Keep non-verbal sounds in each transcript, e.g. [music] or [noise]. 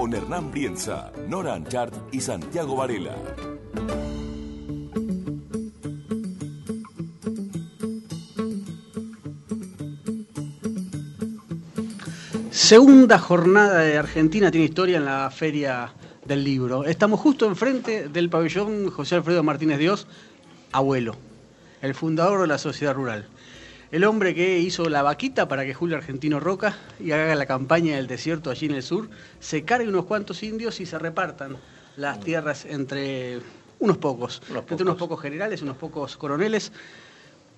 Con Hernán Brienza, Nora Anchart y Santiago Varela. Segunda jornada de Argentina tiene historia en la Feria del Libro. Estamos justo enfrente del pabellón José Alfredo Martínez Dios, abuelo, el fundador de la sociedad rural. El hombre que hizo la vaquita para que Julio Argentino Roca y haga la campaña del desierto allí en el sur, se cargue unos cuantos indios y se repartan las tierras entre unos pocos, entre unos pocos generales, unos pocos coroneles,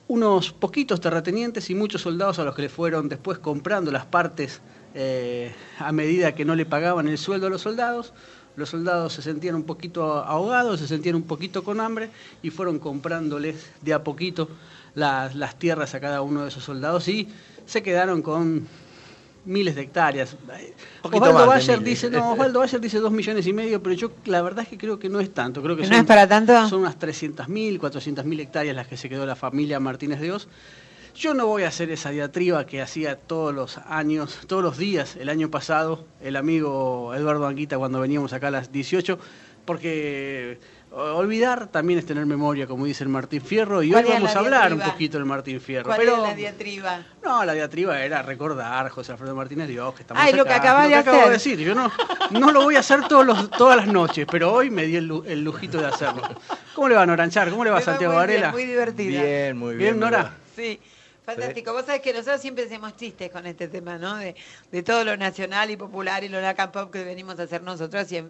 unos poquitos terratenientes y muchos soldados a los que le fueron después comprando las partes eh, a medida que no le pagaban el sueldo a los soldados. Los soldados se sentían un poquito ahogados, se sentían un poquito con hambre y fueron comprándoles de a poquito las, las tierras a cada uno de esos soldados y se quedaron con miles de hectáreas. Poquito Osvaldo Bayer dice, no, Osvaldo Bayer dice dos millones y medio, pero yo la verdad es que creo que no es tanto. Creo que ¿No son, es para tanto? Son unas 300.000, 400.000 hectáreas las que se quedó la familia Martínez de Oz. Yo no voy a hacer esa diatriba que hacía todos los años, todos los días, el año pasado, el amigo Eduardo Anguita cuando veníamos acá a las 18, porque olvidar también es tener memoria, como dice el Martín Fierro, y hoy ¿Cuál era vamos a hablar un poquito del Martín Fierro. ¿Cuál pero era la diatriba? no, la diatriba era recordar José Alfredo Martínez Dios, que estamos Ay, lo que acá, acabas lo de que acabo hacer. de decir. Yo no, no lo voy a hacer todos los, todas las noches, pero hoy me di el, lu- el lujito de hacerlo. ¿Cómo le va Noranchar? ¿Cómo le va Me Santiago muy bien, Varela? Muy divertida. Bien, muy bien. Bien, Nora. Sí, fantástico. Vos sabés que nosotros siempre hacemos chistes con este tema, ¿no? De, de todo lo nacional y popular y lo Lacan Pop que venimos a hacer nosotros. Y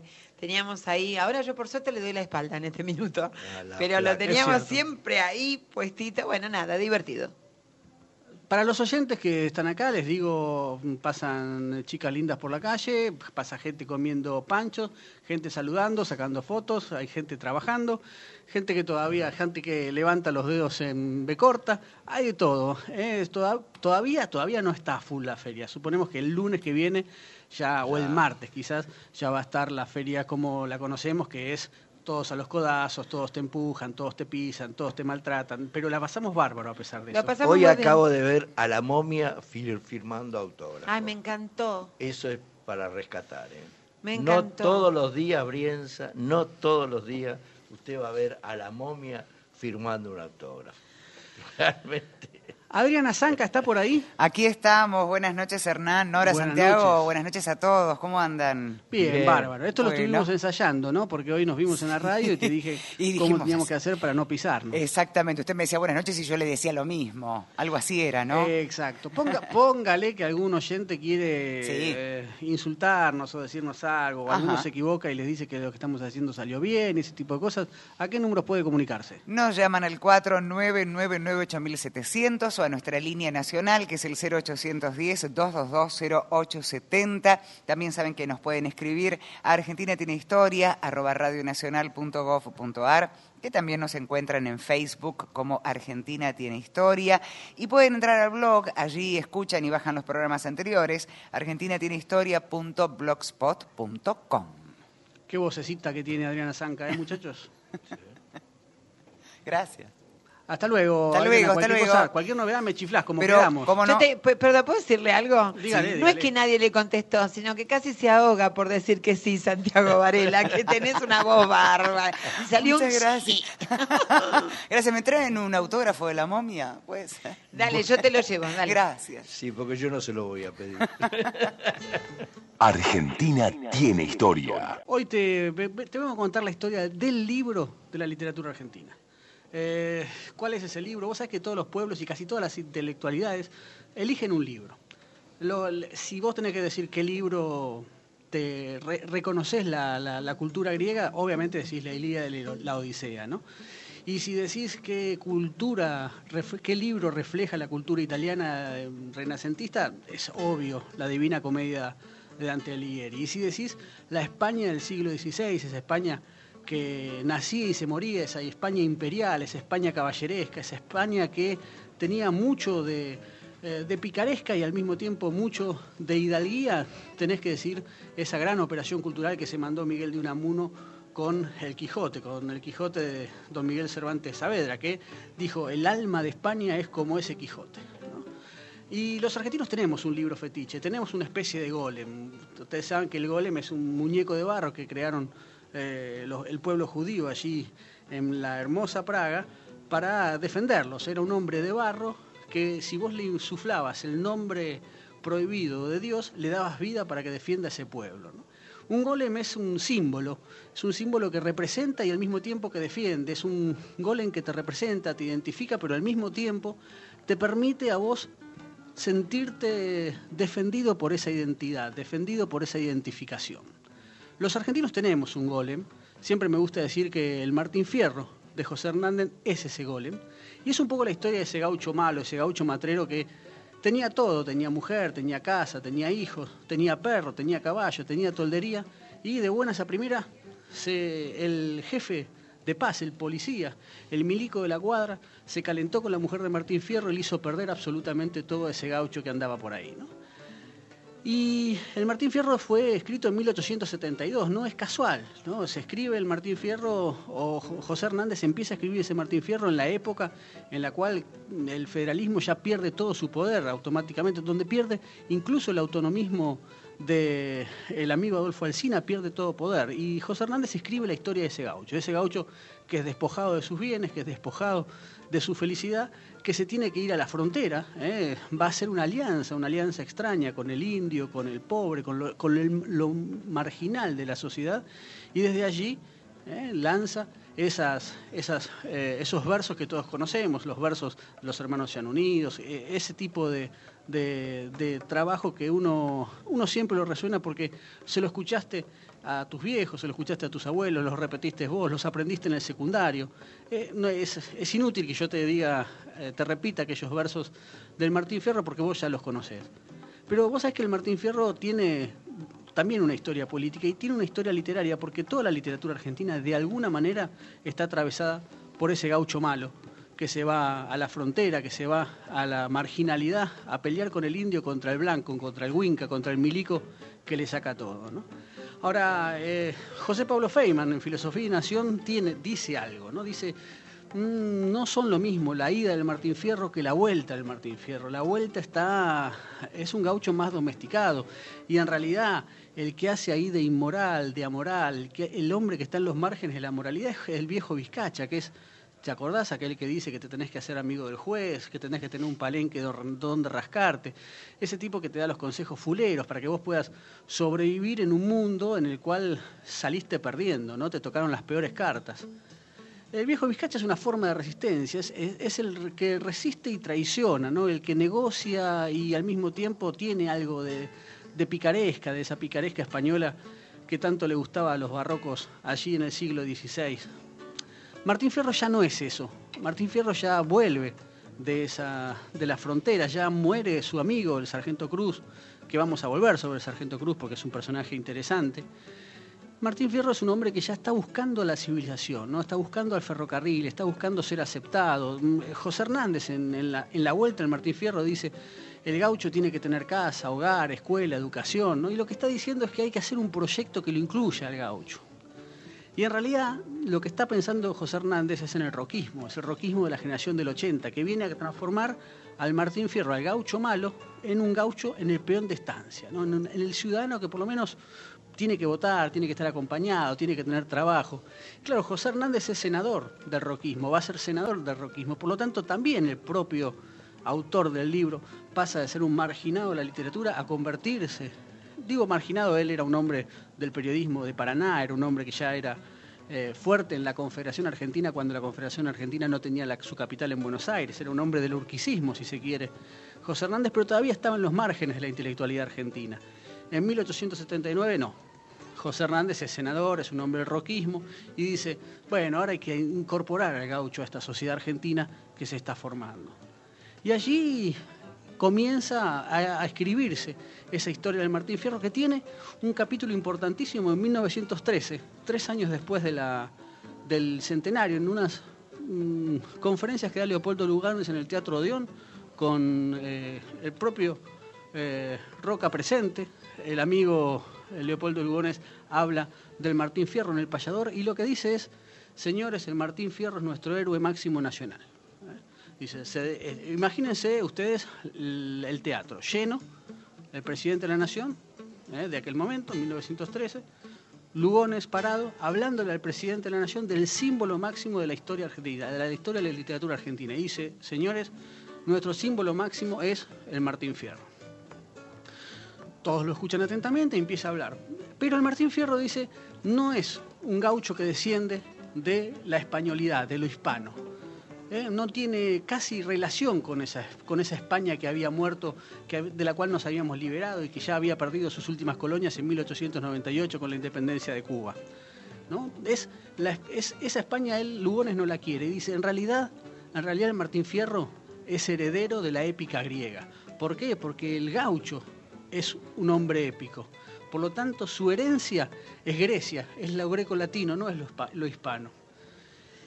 teníamos ahí, ahora yo por suerte le doy la espalda en este minuto, pero lo teníamos siempre ahí puestito. Bueno, nada, divertido. Para los oyentes que están acá, les digo, pasan chicas lindas por la calle, pasa gente comiendo panchos, gente saludando, sacando fotos, hay gente trabajando, gente que todavía, gente que levanta los dedos en B corta, hay de todo. ¿eh? Toda- todavía, todavía no está full la feria. Suponemos que el lunes que viene, ya, o el martes quizás, ya va a estar la feria como la conocemos, que es todos a los codazos, todos te empujan, todos te pisan, todos te maltratan, pero la pasamos bárbaro a pesar de La eso. Hoy acabo de ver a la momia fir- firmando autógrafos. Ay, me encantó. Eso es para rescatar. ¿eh? Me no encantó. todos los días, Brienza, no todos los días usted va a ver a la momia firmando un autógrafo. [laughs] Realmente. Adriana Zanca está por ahí. Aquí estamos. Buenas noches, Hernán, Nora, Buenas Santiago. noches. Buenas noches a todos. ¿Cómo andan? Bien, Bien. bárbaro. Esto lo estuvimos ensayando, ¿no? Porque hoy nos vimos en la radio y te [laughs] dije Y cómo teníamos así. que hacer para no pisarnos. Exactamente. Usted me decía buenas noches y yo le decía lo mismo. Algo así era, ¿no? Exacto. Ponga- [laughs] póngale que algún oyente quiere Sí. eh, insultarnos o decirnos algo, o Ajá. alguno se equivoca y les dice que lo que estamos haciendo salió bien, ese tipo de cosas. ¿A qué números puede comunicarse? Nos llaman al 49998700 o a nuestra línea nacional, que es el 0810-222-0870. También saben que nos pueden escribir a Argentina tiene historia, arroba radionacional.gov.ar, que también nos encuentran en Facebook como Argentina tiene historia. Y pueden entrar al blog, allí escuchan y bajan los programas anteriores, argentinatienehistoria.blogspot.com. Qué vocecita que tiene Adriana Zanca, ¿eh, muchachos? [laughs] Gracias. Hasta luego. Hasta luego, hasta cualquier luego. cosa, cualquier novedad me chiflás, como Pero, quedamos. ¿cómo no? te- pero ¿puedo decirle algo? Dígale, no dígale. es que nadie le contestó, sino que casi se ahoga por decir que sí, Santiago Varela, que tenés una voz bárbara. Y salió Muchas un gracias. sí. [laughs] gracias. ¿Me traen un autógrafo de la momia? Pues. Dale, yo te lo llevo, dale. Gracias. Sí, porque yo no se lo voy a pedir. [laughs] Argentina tiene historia. Hoy te, te vengo a contar la historia del libro de la literatura argentina. Eh, ¿Cuál es ese libro? Vos sabés que todos los pueblos y casi todas las intelectualidades eligen un libro. Si vos tenés que decir qué libro te re- reconoces la, cultura griega, obviamente decís la Ilíada y la- Odisea, ¿no? Y si decís qué cultura, qué libro refleja la cultura italiana eh, renacentista, es obvio, la Divina Comedia de Dante Alighieri. Y si decís la España del siglo XVI, esa España que nacía y se moría, esa España imperial, esa España caballeresca, esa España que tenía mucho de, eh, de picaresca y al mismo tiempo mucho de hidalguía, tenés que decir esa gran operación cultural que se mandó Miguel de Unamuno con el Quijote, con el Quijote de don Miguel Cervantes Saavedra, que dijo, el alma de España es como ese Quijote. Y los argentinos tenemos un libro fetiche, tenemos una especie de golem. Ustedes saben que el golem es un muñeco de barro que crearon eh, el pueblo judío allí en la hermosa Praga para defenderlos. Era un hombre de barro que si vos le insuflabas el nombre prohibido de Dios, le dabas vida para que defienda ese pueblo. Un golem es un símbolo, es un símbolo que representa y al mismo tiempo que defiende, es un golem que te representa, te identifica, pero al mismo tiempo te permite a vos sentirte defendido por esa identidad, defendido por esa identificación. Los argentinos tenemos un golem, siempre me gusta decir que el Martín Fierro de José Hernández es ese golem, y es un poco la historia de ese gaucho malo, ese gaucho matrero que tenía todo, tenía mujer, tenía casa, tenía hijos, tenía perro, tenía caballo, tenía toldería, y de buenas a primeras se- el jefe de paz, el policía, el milico de la cuadra, se calentó con la mujer de Martín Fierro y le hizo perder absolutamente todo ese gaucho que andaba por ahí. Y el Martín Fierro fue escrito en 1872, no es casual, ¿no? Se escribe el Martín Fierro, o Jo- José Hernández empieza a escribir ese Martín Fierro en la época en la cual el federalismo ya pierde todo su poder automáticamente, donde pierde incluso el autonomismo del amigo Adolfo Alsina, pierde todo poder. Y José Hernández escribe la historia de ese gaucho, de ese gaucho que es despojado de sus bienes, que es despojado de su felicidad, que se tiene que ir a la frontera, ¿eh? va a hacer una alianza, una alianza extraña con el indio, con el pobre, con lo, el- marginal de la sociedad, y desde allí ¿eh? lanza esas, eh, esos versos que todos conocemos, los versos de los hermanos sean unidos, eh, ese tipo de, de- trabajo que uno, uno siempre lo resuena porque se lo escuchaste a tus viejos, se lo escuchaste a tus abuelos, los repetiste vos, los aprendiste en el secundario. Eh, no, es, es inútil que yo te diga, eh, te repita aquellos versos del Martín Fierro porque vos ya los conocés. Pero vos sabés que el Martín Fierro tiene también una historia política y tiene una historia literaria porque toda la literatura argentina de alguna manera está atravesada por ese gaucho malo que se va a la frontera, que se va a la marginalidad a pelear con el indio contra el blanco, contra el huinca, contra el milico que le saca todo. ¿no? Ahora, eh, José Pablo Feynman en Filosofía y Nación tiene, dice algo, ¿no? Dice, "Mm, no son lo mismo la ida del Martín Fierro que la vuelta del Martín Fierro. La vuelta está, es un gaucho más domesticado y en realidad el que hace ahí de inmoral, de amoral, que- el hombre que está en los márgenes de la moralidad es el viejo Vizcacha, que es ¿Te acordás aquel que dice que te tenés que hacer amigo del juez, que tenés que tener un palenque donde rascarte? Ese tipo que te da los consejos fuleros para que vos puedas sobrevivir en un mundo en el cual saliste perdiendo, ¿no? Te tocaron las peores cartas. El viejo Vizcacha es una forma de resistencia, es, es- es el que resiste y traiciona, ¿no? El que negocia y al mismo tiempo tiene algo de, de picaresca, de esa picaresca española que tanto le gustaba a los barrocos allí en el siglo XVI. Martín Fierro ya no es eso. Martín Fierro ya vuelve de, la frontera, ya muere su amigo, el Sargento Cruz, que vamos a volver sobre el Sargento Cruz porque es un personaje interesante. Martín Fierro es un hombre que ya está buscando la civilización, ¿no? está buscando al ferrocarril, está buscando ser aceptado. Mm, José Hernández en, la, en la vuelta del Martín Fierro dice, el gaucho tiene que tener casa, hogar, escuela, educación, ¿no? y lo que está diciendo es que hay que hacer un proyecto que lo incluya al gaucho. Y en realidad lo que está pensando José Hernández es en el roquismo, es el roquismo de la generación del 80, que viene a transformar al Martín Fierro, al gaucho malo, en un gaucho en el peón de estancia, ¿no? en, en el ciudadano que por lo menos tiene que votar, tiene que estar acompañado, tiene que tener trabajo. Claro, José Hernández es senador del roquismo, va a ser senador del roquismo, por lo tanto también el propio autor del libro pasa de ser un marginado de la literatura a convertirse digo marginado, él era un hombre del periodismo de Paraná, era un hombre que ya era eh, fuerte en la Confederación Argentina cuando la Confederación Argentina no tenía su capital en Buenos Aires, era un hombre del urquicismo, si se quiere. José Hernández, pero todavía estaba en los márgenes de la intelectualidad argentina. En 1879 no. José Hernández es senador, es un hombre del roquismo y dice, bueno, ahora hay que incorporar al gaucho a esta sociedad argentina que se está formando. Y allí comienza a escribirse esa historia del Martín Fierro que tiene un capítulo importantísimo en 1913, tres años después de la, del centenario, en unas mm, conferencias que da Leopoldo Lugones en el Teatro Odeón con eh, el propio eh, Roca presente, el amigo eh, Leopoldo Lugones habla del Martín Fierro en el payador y lo que dice es, señores, el Martín Fierro es nuestro héroe máximo nacional. Dice, se- eh, imagínense ustedes el teatro lleno, el presidente de la Nación, eh, de aquel momento, 1913, Lugones parado, hablándole al presidente de la Nación del símbolo máximo de la historia argentina, de la historia de la literatura argentina. Y dice, señores, nuestro símbolo máximo es el Martín Fierro. Todos lo escuchan atentamente y empieza a hablar. Pero el Martín Fierro dice, no es un gaucho que desciende de la españolidad, de lo hispano. ¿Eh? No tiene casi relación con esa, con esa España que había muerto, que, de la cual nos habíamos liberado y que ya había perdido sus últimas colonias en 1898 con la independencia de Cuba. ¿no? Es, esa España él, Lugones no la quiere. Dice, en realidad, en realidad el Martín Fierro es heredero de la épica griega. ¿Por qué? Porque el gaucho es un hombre épico. Por lo tanto, su herencia es Grecia, es lo greco-latino, no es lo hispano.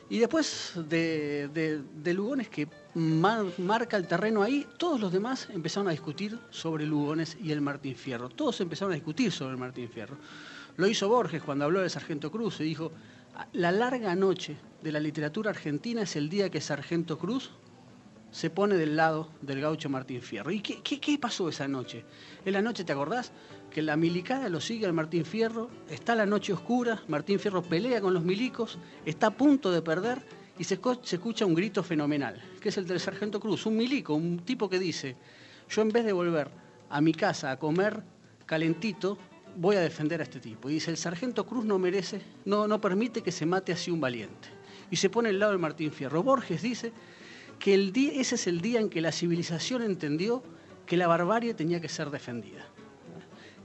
Y después de, de- de Lugones, que mar- marca el terreno ahí, todos los demás empezaron a discutir sobre Lugones y el Martín Fierro. Todos empezaron a discutir sobre el Martín Fierro. Lo hizo Borges cuando habló del Sargento Cruz y dijo, la larga noche de la literatura argentina es el día que Sargento Cruz se pone del lado del gaucho Martín Fierro. ¿Y qué, qué- qué pasó esa noche? En la noche, ¿te acordás? Que la milicada lo sigue al Martín Fierro, está la noche oscura, Martín Fierro pelea con los milicos, está a punto de perder y se, escucha un grito fenomenal, que es el del Sargento Cruz, un milico, un tipo que dice, yo en vez de volver a mi casa a comer calentito, voy a defender a este tipo. Y dice, el Sargento Cruz no merece, no, permite que se mate así un valiente. Y se pone al lado del Martín Fierro. Borges dice que ese es el día en que la civilización entendió que la barbarie tenía que ser defendida.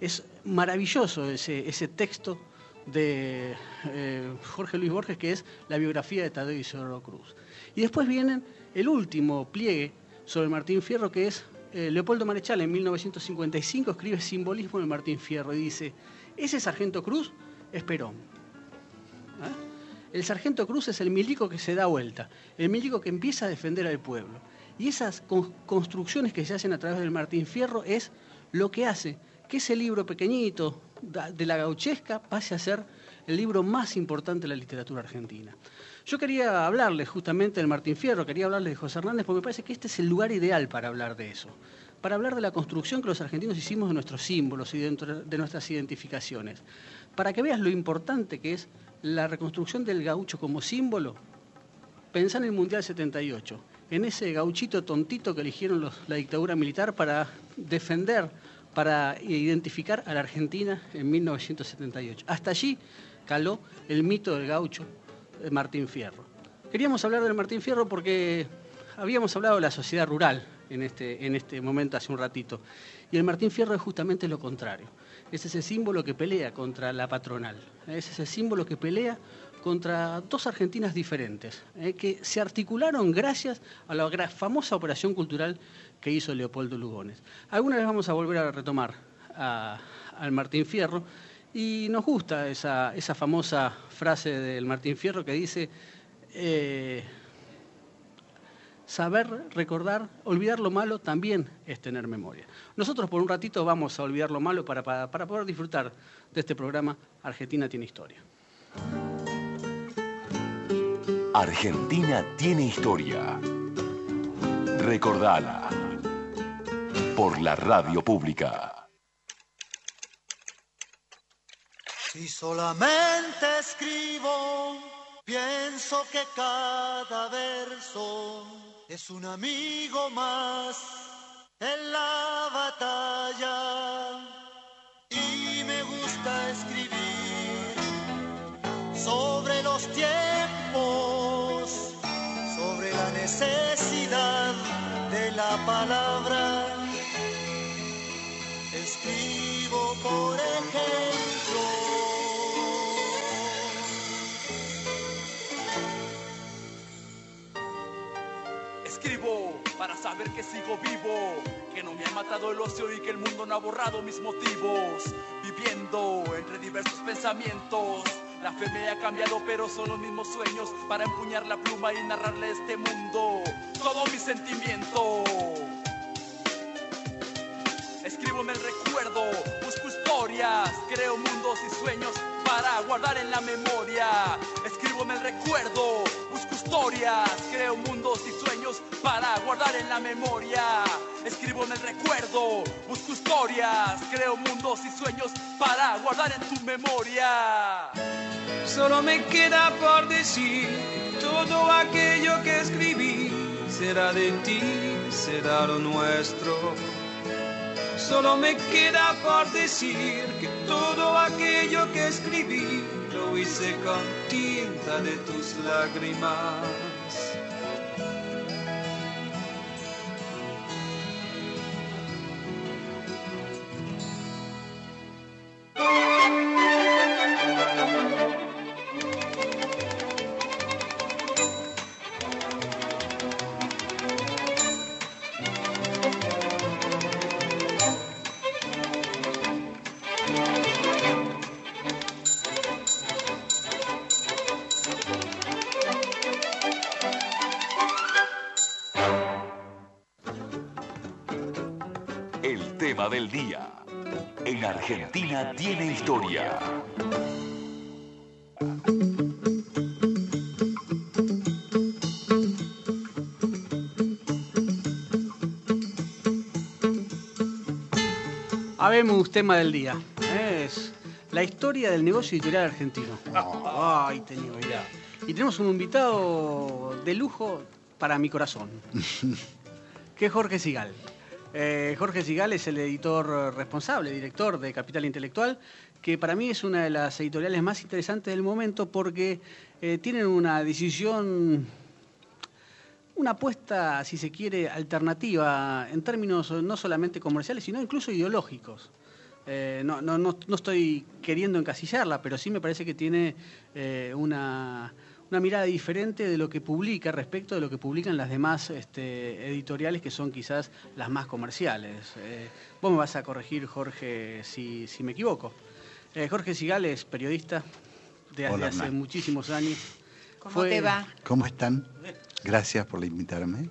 Es maravilloso ese, ese texto de eh, Jorge Luis Borges, que es la biografía de Tadeo Isidoro Cruz. Y después viene el último pliegue sobre Martín Fierro, que es eh, Leopoldo Marechal, en 1955, escribe Simbolismo de Martín Fierro y dice, ese sargento Cruz es Perón. ¿Ah? El sargento Cruz es el milico que se da vuelta, el milico que empieza a defender al pueblo. Y esas con- construcciones que se hacen a través del Martín Fierro es lo que hace que ese libro pequeñito de la gauchesca pase a ser el libro más importante de la literatura argentina. Yo quería hablarles justamente del Martín Fierro, quería hablarles de José Hernández, porque me parece que este es el lugar ideal para hablar de eso, para hablar de la construcción que los argentinos hicimos de nuestros símbolos y de nuestras identificaciones, para que veas lo importante que es la reconstrucción del gaucho como símbolo. Pensá en el Mundial 78, en ese gauchito tontito que eligieron la dictadura militar para defender, para identificar a la Argentina en 1978. Hasta allí caló el mito del gaucho de Martín Fierro. Queríamos hablar del Martín Fierro porque habíamos hablado de la sociedad rural en este, en este momento hace un ratito. Y el Martín Fierro es justamente lo contrario. Es ese símbolo que pelea contra la patronal. Es ese símbolo que pelea contra dos Argentinas diferentes, eh, que se articularon gracias a la famosa operación cultural que hizo Leopoldo Lugones. Alguna vez vamos a volver a retomar al Martín Fierro y nos gusta esa, famosa frase del Martín Fierro que dice, eh, saber recordar, olvidar lo malo también es tener memoria. Nosotros por un ratito vamos a olvidar lo malo para poder disfrutar de este programa Argentina tiene historia. Argentina tiene historia. Recordala. Por la radio pública. Si solamente escribo, pienso que cada verso es un amigo más en la batalla. Y me gusta escribir sobre los tiempos, necesidad de la palabra. Escribo, por ejemplo, Escribo para saber que sigo vivo, que no me ha matado el ocio y que el mundo no ha borrado mis motivos. Viviendo entre diversos pensamientos. La fe me ha cambiado, pero son los mismos sueños para empuñar la pluma y narrarle este mundo todo mi sentimiento. Escribo el recuerdo, busco historias, creo mundos y sueños para guardar en la memoria. Escribo el recuerdo, busco historias, creo mundos y sueños para guardar en la memoria. Escribo el recuerdo, busco historias, creo mundos y sueños para guardar en tu memoria. Solo me queda por decir que todo aquello que escribí será de ti, será lo nuestro. Solo me queda por decir que todo aquello que escribí lo hice con tinta de tus lágrimas. Habemos tema del día. Es la historia del negocio editorial argentino. Ay. Y tenemos un invitado de lujo para mi corazón, [laughs] que es Jorge Sigal. Eh, Jorge Sigal es el editor responsable, director de Capital Intelectual, que para mí es una de las editoriales más interesantes del momento porque eh, tienen una decisión una apuesta, si se quiere, alternativa en términos no solamente comerciales, sino incluso ideológicos. Eh, no, no, no, no estoy queriendo encasillarla, pero sí me parece que tiene eh, una, una mirada diferente de lo que publica respecto de lo que publican las demás este, editoriales que son quizás las más comerciales. Eh, vos me vas a corregir, Jorge, si, si me equivoco. Eh, Jorge Sigal es periodista desde Hola, hace muchísimos años. ¿Cómo Fue- te va? ¿Cómo están? Gracias por invitarme.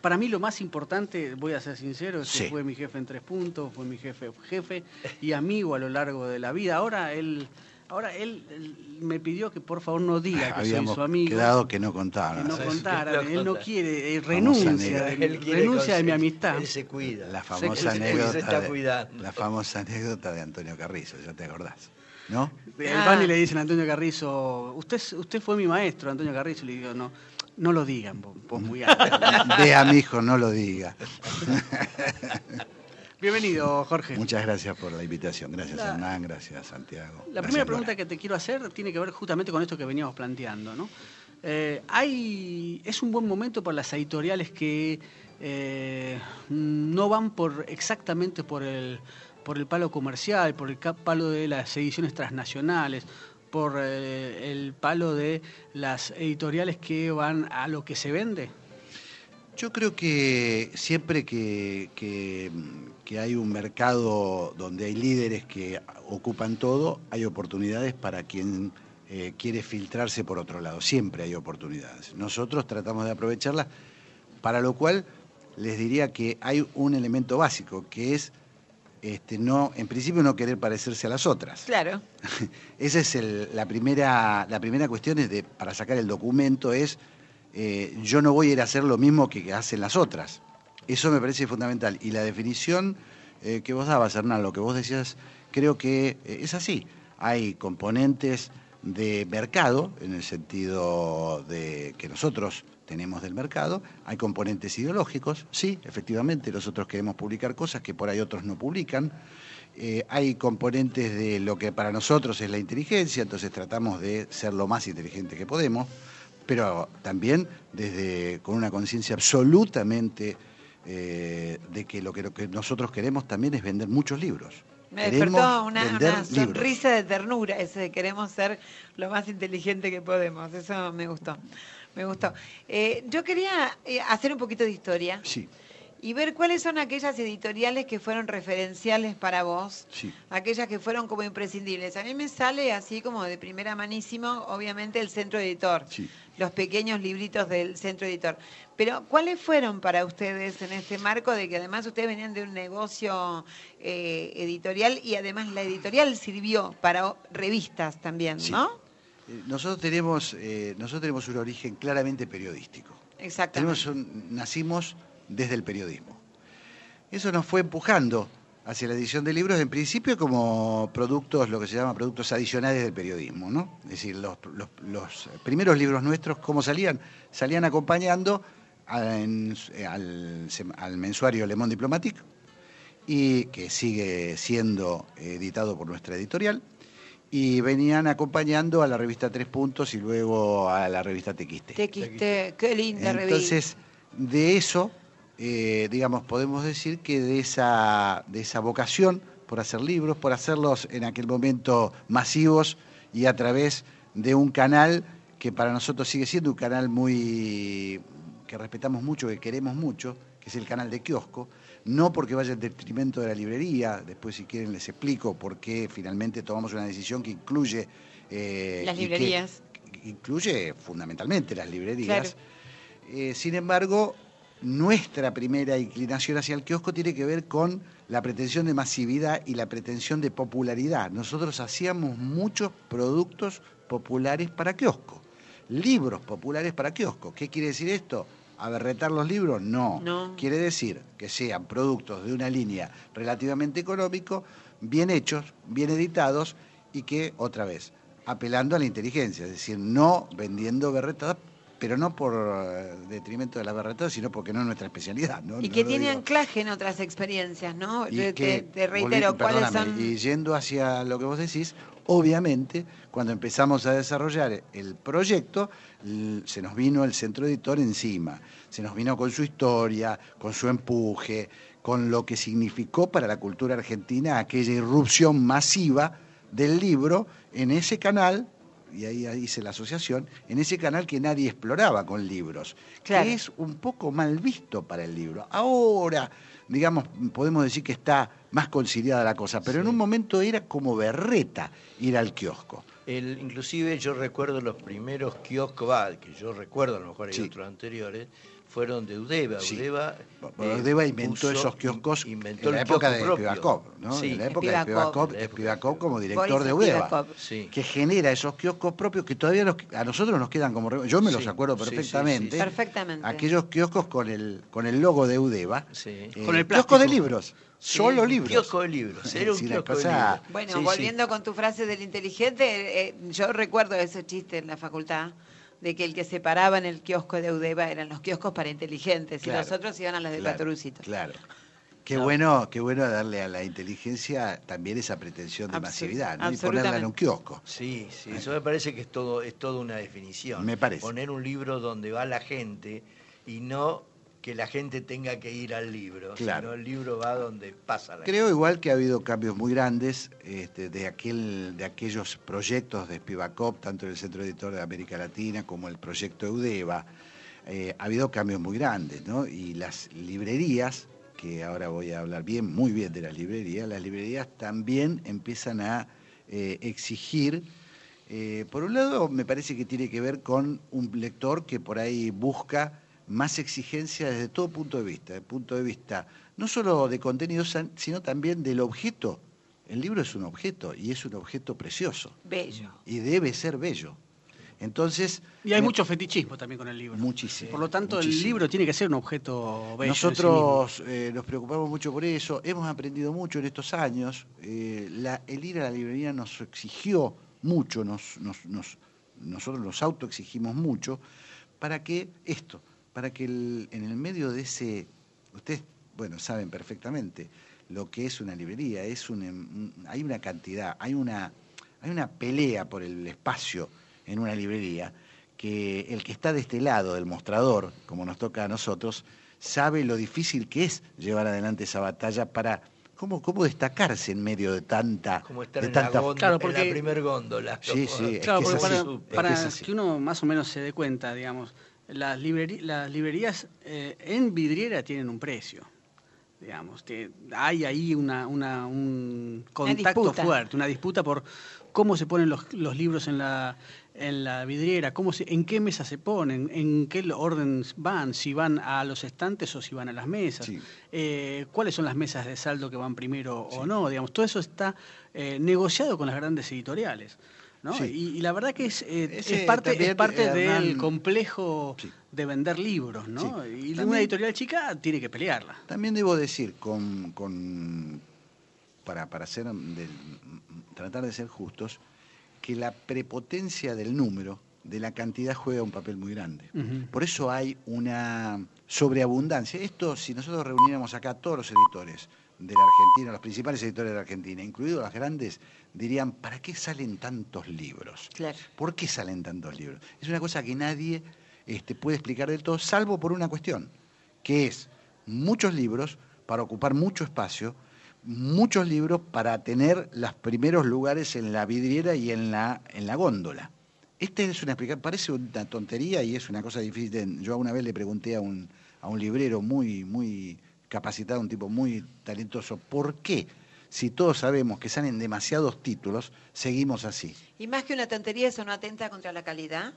Para mí lo más importante, voy a ser sincero, es que Sí. fue mi jefe en tres puntos, fue mi jefe, jefe y amigo a lo largo de la vida. Ahora él, ahora él, él me pidió que por favor no diga que Habíamos soy su amigo. quedado que no que contara. no Sí, contara, no él no quiere, eh, renuncia, Él quiere renuncia de mi amistad. Él se cuida. La famosa se- se anécdota. está de- cuidando. la famosa anécdota de Antonio Carrizo, ya te acordás. ¿No? El van y le dicen a Antonio Carrizo, usted, usted fue mi maestro, Antonio Carrizo, le digo, no, no lo digan, vos, muy [laughs] alto. Vea, mi hijo, no lo diga. [laughs] Bienvenido, Jorge. Muchas gracias por la invitación. Gracias, La- Hernán. Gracias, Santiago. La Gracias, primera pregunta que te quiero hacer tiene que ver justamente con esto que veníamos planteando. ¿no? Eh, hay, es un buen momento para las editoriales que eh, no van por exactamente por el, por el palo comercial, por el palo de las ediciones transnacionales, por eh, el palo de las editoriales que van a lo que se vende. Yo creo que siempre que, que- hay un mercado donde hay líderes que ocupan todo, hay oportunidades para quien eh, quiere filtrarse por otro lado. Siempre hay oportunidades. Nosotros tratamos de aprovecharlas, para lo cual les diría que hay un elemento básico, que es este, no, en principio no querer parecerse a las otras. Claro. [laughs] Esa es el- la, primera, la primera cuestión es de, para sacar el documento es, eh, yo no voy a ir a hacer lo mismo que hacen las otras. Eso me parece fundamental. Y la definición eh, que vos dabas, Hernán, lo que vos decías, creo que eh, es así. Hay componentes de mercado, en el sentido de que nosotros tenemos del mercado, hay componentes ideológicos, sí, efectivamente, nosotros queremos publicar cosas que por ahí otros no publican, eh, hay componentes de lo que para nosotros es la inteligencia, entonces tratamos de ser lo más inteligente que podemos, pero también desde con una conciencia absolutamente eh, de que lo, que lo que nosotros queremos también es vender muchos libros. Me Queremos despertó una, libros. sonrisa de ternura, ese de queremos ser lo más inteligente que podemos. Eso me gustó. Me gustó. Eh, yo quería eh, hacer un poquito de historia Sí, y ver cuáles son aquellas editoriales que fueron referenciales para vos, sí. aquellas que fueron como imprescindibles. A mí me sale así como de primera manísimo, obviamente, el centro editor, Sí. los pequeños libritos del centro editor. Pero, ¿cuáles fueron para ustedes en este marco de que además ustedes venían de un negocio eh, editorial y además la editorial sirvió para revistas también, Sí. ¿no? Nosotros tenemos, eh, nosotros tenemos un origen claramente periodístico. Exactamente. Tenemos un- nacimos desde el periodismo. Eso nos fue empujando hacia la edición de libros, en principio como productos, lo que se llama productos adicionales del periodismo, ¿no? Es decir, los, los- los primeros libros nuestros, ¿cómo salían? Salían acompañando a- en- al, al mensuario Le Monde Diplomatique, y que sigue siendo editado por nuestra editorial, y venían acompañando a la revista Tres Puntos y luego a la revista TXT. TXT, qué linda revista. Entonces, de eso, eh, digamos, podemos decir que de esa, de esa vocación por hacer libros, por hacerlos en aquel momento masivos y a través de un canal que para nosotros sigue siendo un canal muy que respetamos mucho, que queremos mucho, que es el canal de kiosco, no porque vaya en detrimento de la librería, después si quieren les explico por qué finalmente tomamos una decisión que incluye... eh, Las que- librerías. que incluye fundamentalmente las librerías. Claro. Eh, sin embargo, nuestra primera inclinación hacia el kiosco tiene que ver con la pretensión de masividad y la pretensión de popularidad. Nosotros hacíamos muchos productos populares para kiosco, libros populares para kiosco. ¿Qué quiere decir esto? ¿Aberretar los libros? No. No. Quiere decir que sean productos de una línea relativamente económico, bien hechos, bien editados y que, otra vez, apelando a la inteligencia, es decir, no vendiendo berretadas, pero no por eh, detrimento de las berretadas, sino porque no es nuestra especialidad. ¿no? Y que tiene anclaje en otras experiencias, ¿no? Y te, que, te reitero, ¿cuáles son? Y yendo hacia lo que vos decís, obviamente, cuando empezamos a desarrollar el proyecto, se nos vino el centro editor encima. Se nos vino con su historia, con su empuje, con lo que significó para la cultura argentina aquella irrupción masiva del libro en ese canal, y ahí hice la asociación, en ese canal que nadie exploraba con libros, Claro. que es un poco mal visto para el libro. Ahora, digamos, podemos decir que está más conciliada la cosa, pero en un momento era como berreta ir al kiosco. El, inclusive yo recuerdo los primeros kioscos, que yo recuerdo, a lo mejor hay Sí. otros anteriores, fueron de Udeva. Sí. Udeva, Bueno, eh, Udeva inventó puso- esos kioscos inventó en la época de. Spivakov, ¿no? Sí. En la época de Spivakov. Spivakov, La época. Spivakov como director Boris de Udeva. Sí. que genera esos kioscos propios que todavía nos- a nosotros nos quedan como... Yo me los acuerdo perfectamente. sí, sí. Perfectamente. Aquellos kioscos con el, con el logo de Udeva. Sí. eh, Con el kioscos de plástico. libros. Sí, Solo un libros. kiosco de libros. Era un kiosco de libros. Bueno, Sí, sí. volviendo con tu frase del inteligente, eh, yo recuerdo ese chiste en la facultad de que el que se paraba en el kiosco de Udeva eran los kioscos para inteligentes Claro, y los otros iban a los de claro. Claro. Qué No. bueno, qué bueno darle a la inteligencia también esa pretensión de masividad, ¿no? Y ponerla en un kiosco. Sí, sí, eso me parece que es todo, es toda una definición. Me parece. Poner un libro donde va la gente y no que la gente tenga que ir al libro, Claro. sino el libro va donde pasa la Creo igual que ha habido cambios muy grandes este, de, aquel, de aquellos proyectos de Spivakov, tanto en el Centro Editor de América Latina como el proyecto Eudeva. Eh, ha habido cambios muy grandes, ¿no? Y las librerías, que ahora voy a hablar bien, muy bien de las librerías, las librerías también empiezan a eh, exigir, eh, por un lado me parece que tiene que ver con un lector que por ahí busca más exigencia desde todo punto de vista, desde el punto de vista no solo de contenido, sino también del objeto. El libro es un objeto y es un objeto precioso Bello. y debe ser bello. Entonces, Y hay me- mucho fetichismo también con el libro. Muchísimo. Por lo tanto, el libro tiene que ser un objeto bello. sí Nosotros eh, nos preocupamos mucho por eso, hemos aprendido mucho en estos años. eh, la- el ir a la librería nos exigió mucho, nos, nos- nos- nosotros nos autoexigimos mucho, para que esto, para que el- en el medio de ese, ustedes, bueno, saben perfectamente lo que es una librería, es un, un- hay una cantidad, hay una, hay una pelea por el espacio en una librería que el que está de este lado del mostrador, como nos toca a nosotros, sabe lo difícil que es llevar adelante esa batalla para ¿cómo, cómo destacarse en medio de tanta... Como estar de en, tanta la, góndola, Claro, en porque- la primer góndola. Sí, sí, es Claro, que porque es para, así, es que para es así. que uno más o menos se dé cuenta, digamos, las, librerí- las librerías eh, en vidriera tienen un precio. Digamos, que hay ahí una, una- un contacto fuerte, una disputa por cómo se ponen los, los libros en la, en la vidriera, cómo se, en qué mesa se ponen, en qué orden van, si van a los estantes o si van a las mesas, Sí. eh, cuáles son las mesas de saldo que van primero o no, digamos, todo eso está eh, negociado con las grandes editoriales. ¿No? Sí. Y, y la verdad que es, eh, Ese es parte, es parte Hernán- del complejo Sí. de vender libros, ¿no? Sí. Y También- una editorial chica tiene que pelearla. También debo decir, con, con- para, para ser tratar de ser justos, que la prepotencia del número, de la cantidad, juega un papel muy grande. Por eso hay una sobreabundancia. Esto, si nosotros reuniéramos acá a todos los editores de la Argentina, los principales editores de la Argentina, incluidos los grandes, dirían, ¿para qué salen tantos libros? Claro. ¿Por qué salen tantos libros? Es una cosa que nadie este, puede explicar del todo, salvo por una cuestión, que es muchos libros para ocupar mucho espacio, muchos libros para tener los primeros lugares en la vidriera y en la, en la góndola. Esta es una explicación, parece una tontería y es una cosa difícil. Yo una vez le pregunté a un, a un librero muy, muy capacitado, un tipo muy talentoso, ¿por qué? Si todos sabemos que salen demasiados títulos, seguimos así. Y más que una tontería, eso no atenta contra la calidad.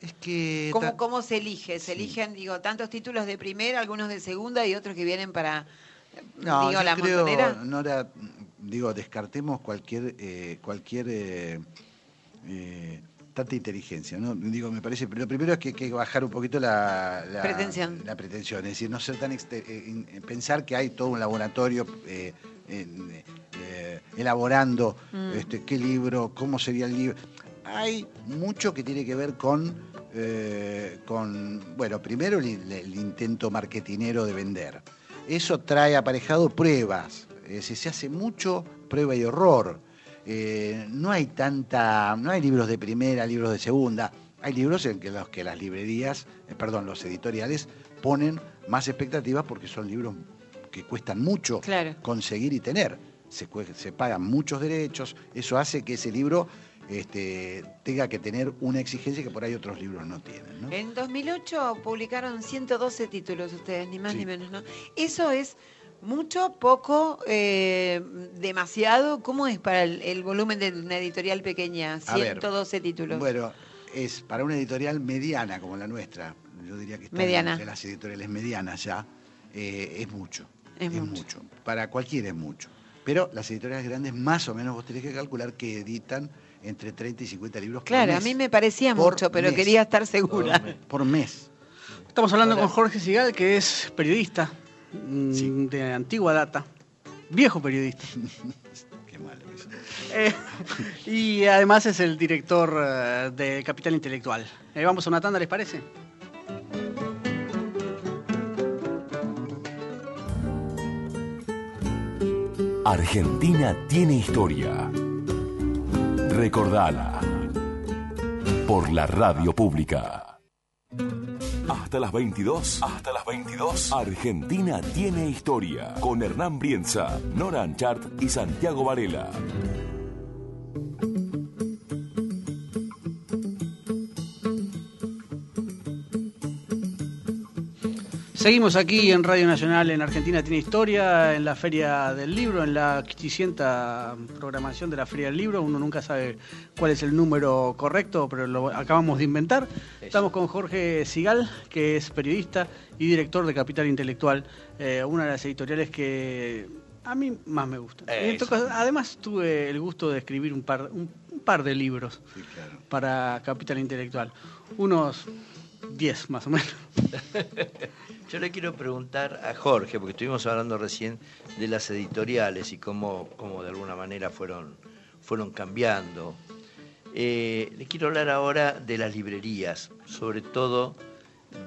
Es que... ¿Cómo, se elige? Se Sí. eligen, digo, tantos títulos de primera, algunos de segunda y otros que vienen para, No, digo, yo la creo, montonera. Nora, digo, descartemos cualquier eh, cualquier eh, eh, tanta inteligencia, ¿no? Digo, me parece, lo primero es que hay que bajar un poquito la, la Pretensión. la pretensión, es decir, no ser tan eh, eh, pensar que hay todo un laboratorio eh, en- eh, elaborando Mm. este, qué libro, cómo sería el libro. Hay mucho que tiene que ver con eh, con, bueno, primero el, el intento marketinero de vender. Eso trae aparejado pruebas, es decir, se hace mucho prueba y error. Eh, no hay tanta, no hay libros de primera, libros de segunda. Hay libros en que los que las librerías, eh, perdón, los editoriales ponen más expectativas porque son libros que cuestan mucho Claro. conseguir y tener. Se, pagan muchos derechos, eso hace que ese libro este, tenga que tener una exigencia que por ahí otros libros no tienen. ¿no? En 2008 publicaron 112 títulos ustedes, ni más Sí. ni menos, ¿no? Eso es mucho, poco, eh, demasiado. ¿Cómo es para el, el volumen de una editorial pequeña? A ver, 112 títulos. Bueno, es para una editorial mediana como la nuestra, yo diría que está Mediana. entre las editoriales medianas ya, eh, es mucho. Es Es, mucho. mucho. Para cualquiera es mucho. Pero las editoriales grandes, más o menos, vos tenés que calcular que editan entre 30 y 50 libros por claro, a mí me parecía mucho, pero mes. quería estar segura. Por mes. Estamos hablando Ahora- con Jorge Sigal, que es periodista Sí. de antigua data, viejo periodista. [laughs] Qué malo eso. Eh, y además es el director eh, de Capital Intelectual. Eh, vamos a una tanda, ¿les parece? Argentina tiene historia. Recordala. Por la radio pública. Hasta las 22. Hasta las 22. Argentina tiene historia. Con Hernán Brienza, Nora Anchart y Santiago Varela. Seguimos aquí en Radio Nacional en Argentina Tiene Historia, en la Feria del Libro, en la 500 programación de la Feria del Libro. Uno nunca sabe cuál es el número correcto, pero lo acabamos de inventar. Estamos con Jorge Sigal, que es periodista y director de Capital Intelectual, eh, una de las editoriales que a mí más me gusta. Además tuve el gusto de escribir un par, un, un par de libros Sí, claro. para Capital Intelectual. Unos 10 más o menos. [laughs] Yo le quiero preguntar a Jorge, porque estuvimos hablando recién de las editoriales y cómo, cómo de alguna manera fueron, fueron cambiando. Eh, le quiero hablar ahora de las librerías, sobre todo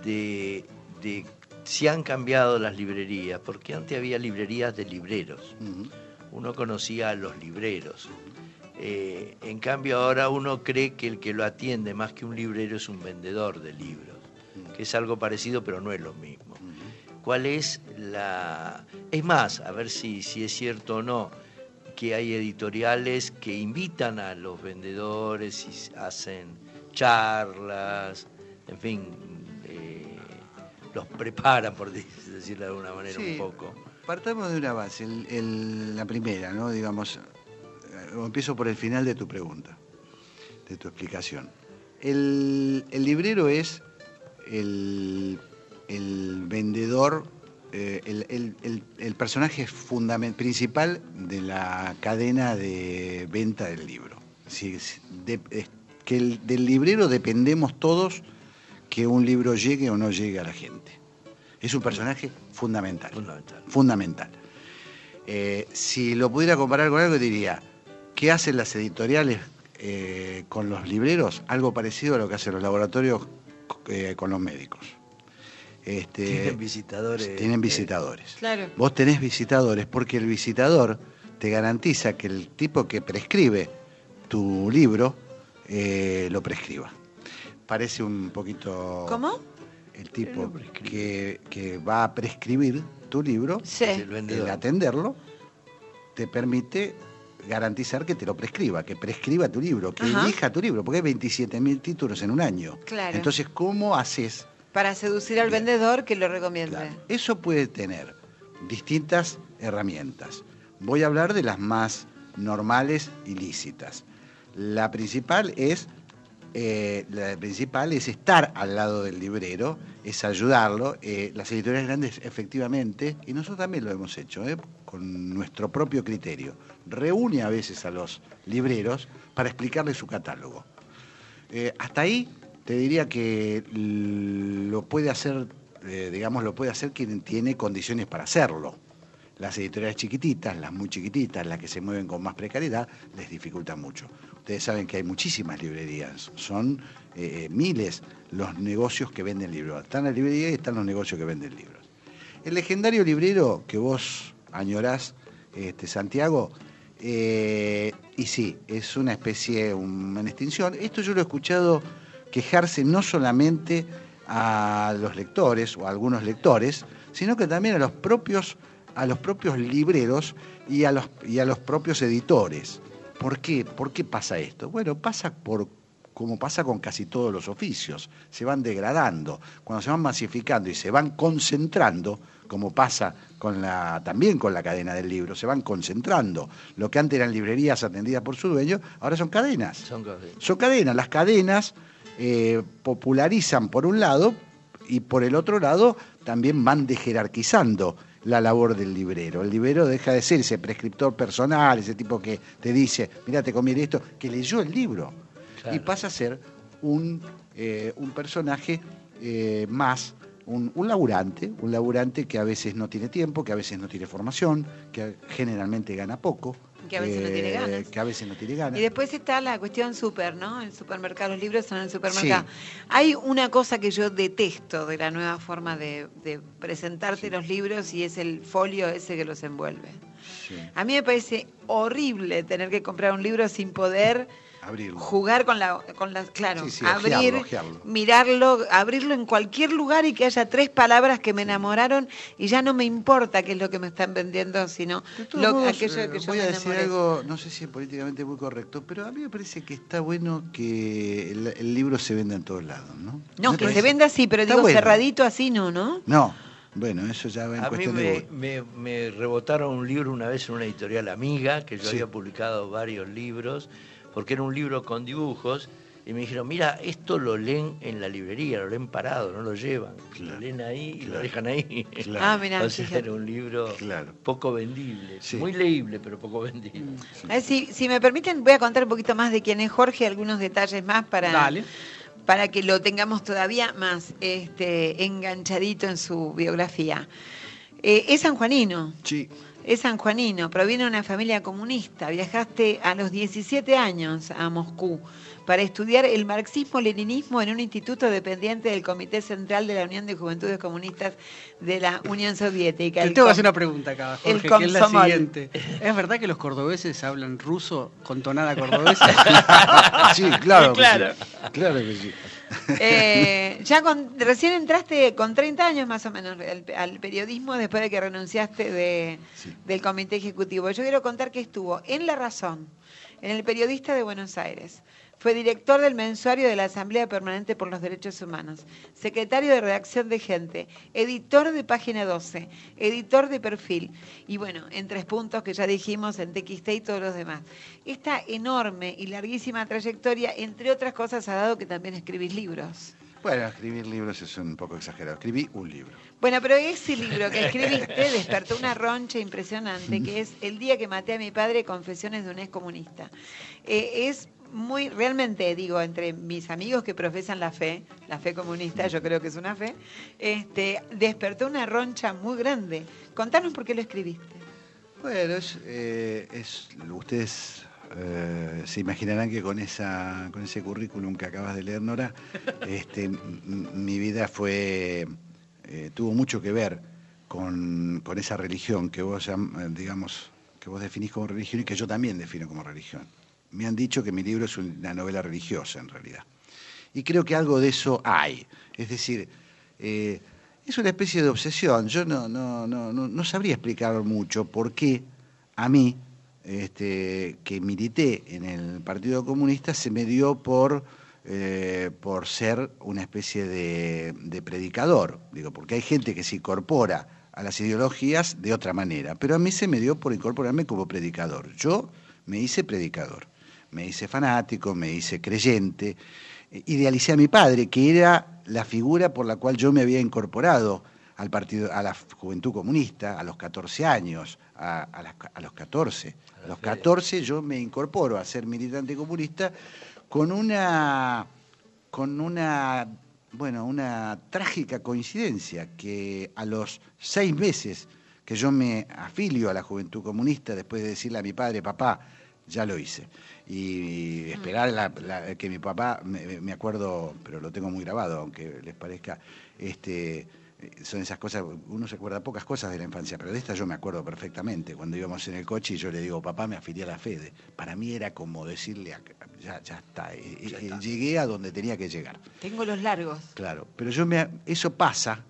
de, de si han cambiado las librerías, porque antes había librerías de libreros. Uno conocía a los libreros. Eh, en cambio ahora uno cree que el que lo atiende más que un librero es un vendedor de libros, que es algo parecido pero no es lo mismo. cuál es la... Es más, a ver si, si es cierto o no, que hay editoriales que invitan a los vendedores y hacen charlas, en fin, eh, los preparan, por [laughs] decirlo de alguna manera, Sí. un poco. Partamos de una base, el- el- la primera, ¿no? Digamos, eh, empiezo por el final de tu pregunta, de tu explicación. El, el librero es el, el vendedor, eh, el, el- el- personaje principal de la cadena de venta del libro. Si- si- de- es- que el- del librero dependemos todos que un libro llegue o no llegue a la gente. Es un personaje fundamental. Fundamental. Fundamental. Eh, si lo pudiera comparar con algo, diría, ¿qué hacen las editoriales eh, con los libreros? Algo parecido a lo que hacen los laboratorios eh, con los médicos. Este, Tienen visitadores. tienen visitadores. Claro. Vos tenés visitadores porque el visitador te garantiza que el tipo que prescribe tu libro eh, lo prescriba. Parece un poquito... ¿Cómo? El tipo que, que va a prescribir tu libro, Sí. El atenderlo, te permite garantizar que te lo prescriba, que prescriba tu libro, que Ajá. elija tu libro, porque hay 27.000 títulos en un año. Claro. Entonces, ¿cómo haces Para seducir al Bien. vendedor que lo recomiende. Claro. Eso puede tener distintas herramientas. Voy a hablar de las más normales y lícitas. La principal es, eh, la principal es estar al lado del librero, es ayudarlo. Eh, las editoriales grandes, efectivamente, y nosotros también lo hemos hecho, eh, con nuestro propio criterio, reúne a veces a los libreros para explicarles su catálogo. Hasta ahí te diría que lo puede hacer, digamos, lo puede hacer quien tiene condiciones para hacerlo. Las editoriales chiquititas, las muy chiquititas, las que se mueven con más precariedad, les dificulta mucho. Ustedes saben que hay muchísimas librerías, son eh, miles los negocios que venden libros. Están las librerías y están los negocios que venden libros. El legendario librero que vos añorás, este, Santiago, eh, y sí, es una especie um, en extinción. Esto yo lo he escuchado quejarse no solamente a los lectores o a algunos lectores, sino que también a los propios, a los propios libreros y a los, y a los propios editores. ¿Por qué? ¿Por qué pasa esto? Bueno, pasa por como pasa con casi todos los oficios, se van degradando. Cuando se van masificando y se van concentrando, como pasa con la, también con la cadena del libro, se van concentrando. Lo que antes eran librerías atendidas por su dueño, ahora son cadenas. Son cadenas. Las cadenas eh, popularizan por un lado y por el otro lado también van dejerarquizando la labor del librero. El librero deja de ser ese prescriptor personal, ese tipo que te dice, mira, te conviene esto, que leyó el libro. Claro. Y pasa a ser un, eh, un personaje eh, más, un, un laburante, un laburante que a veces no tiene tiempo, que a veces no tiene formación, que generalmente gana poco. Que a veces no tiene ganas. Que a veces no tiene ganas. Y después está la cuestión super, ¿no? El supermercado, los libros son en el supermercado. Hay una cosa que yo detesto de la nueva forma de, de presentarte los libros y es el folio ese que los envuelve. Sí, A mí me parece horrible tener que comprar un libro sin poder abrirlo. jugar con la, con las, claro, Sí, sí, abrir, ojearlo, ojearlo. mirarlo, abrirlo en cualquier lugar y que haya tres palabras que me enamoraron y ya no me importa qué es lo que me están vendiendo, sino lo, modos, aquello eh, que yo voy me a decir enamoré. algo, no sé si es políticamente muy correcto, pero a mí me parece que está bueno que el, el libro se venda en todos lados, ¿no? No, que parece- se venda así, pero Está digo bueno. cerradito así no, ¿no? No, bueno, eso ya va en A mí cuestión me, de... me- me rebotaron un libro una vez en una editorial amiga, que yo Sí. había publicado varios libros, porque era un libro con dibujos, y me dijeron, mira, esto lo leen en la librería, lo leen parado, no lo llevan, Claro, lo leen ahí y lo dejan ahí. claro. Ah, mirá, Entonces fíjate. era un libro Claro. poco vendible, Sí. muy leíble, pero poco vendible. A ver, si, si me permiten, voy a contar un poquito más de quién es Jorge, algunos detalles más para, Dale. para que lo tengamos todavía más este, enganchadito en su biografía. Eh, es sanjuanino, Sí, es sanjuanino, proviene de una familia comunista. Viajaste a los 17 años a Moscú para estudiar el marxismo-leninismo en un instituto dependiente del Comité Central de la Unión de Juventudes Comunistas de la Unión Soviética. Te que com- hacer una pregunta acá, el Jorge, que es la siguiente. ¿Es verdad que los cordobeses hablan ruso con tonada cordobesa? [laughs] sí, claro. Claro. Que sí. Claro que sí. Eh, ya con, recién entraste con 30 años más o menos al, al periodismo después de que renunciaste de, del comité ejecutivo. Yo quiero contar que estuvo en La Razón, en el periodista de Buenos Aires. Fue director del mensuario de la Asamblea Permanente por los Derechos Humanos, secretario de redacción de Gente, editor de Página 12, editor de Perfil y bueno, en tres puntos que ya dijimos, en TXT y todos los demás. Esta enorme y larguísima trayectoria, entre otras cosas, ha dado que también escribís libros. Bueno, escribir libros es un poco exagerado. Escribí un libro. Bueno, pero ese libro que escribiste despertó una roncha impresionante, que es El día que maté a mi padre, Confesiones de un excomunista. Eh, es muy, realmente digo, entre mis amigos que profesan la fe, la fe comunista, yo creo que es una fe, este, despertó una roncha muy grande. Contanos por qué lo escribiste. Bueno, es, eh, es- ustedes eh, se imaginarán que con esa con ese currículum que acabas de leer, Nora, [laughs] este, mi vida fue eh, tuvo mucho que ver con, con esa religión que vos digamos que vos definís como religión y que yo también defino como religión. Me han dicho que mi libro es una novela religiosa en realidad. Y creo que algo de eso hay. Es decir, eh, es una especie de obsesión. Yo no, no, no, no, sabría explicar mucho por qué a mí, este, que milité en el Partido Comunista, se me dio por, eh, por ser una especie de predicador. Digo, porque hay gente que se incorpora a las ideologías de otra manera, pero a mí se me dio por incorporarme como predicador. Yo me hice predicador, me hice fanático, me hice creyente, eh, idealicé a mi padre, que era la figura por la cual yo me había incorporado al partido, a la Juventud Comunista a los 14 años, a, a las- a los 14. A los 14 yo me incorporo a ser militante comunista con una, con una, bueno, una trágica coincidencia que a los seis meses que yo me afilio a la Juventud Comunista, después de decirle a mi padre, papá, ya lo hice. Y esperar la- la- que mi papá, me, me acuerdo, pero lo tengo muy grabado, aunque les parezca, este, son esas cosas, uno se acuerda pocas cosas de la infancia, pero de esta yo me acuerdo perfectamente. Cuando íbamos en el coche y yo le digo, papá, me afilié a la FEDE. Para mí era como decirle, a- ya, ya está, eh, eh, llegué a donde tenía que llegar. Tengo los largos. Claro, pero yo me, eso pasa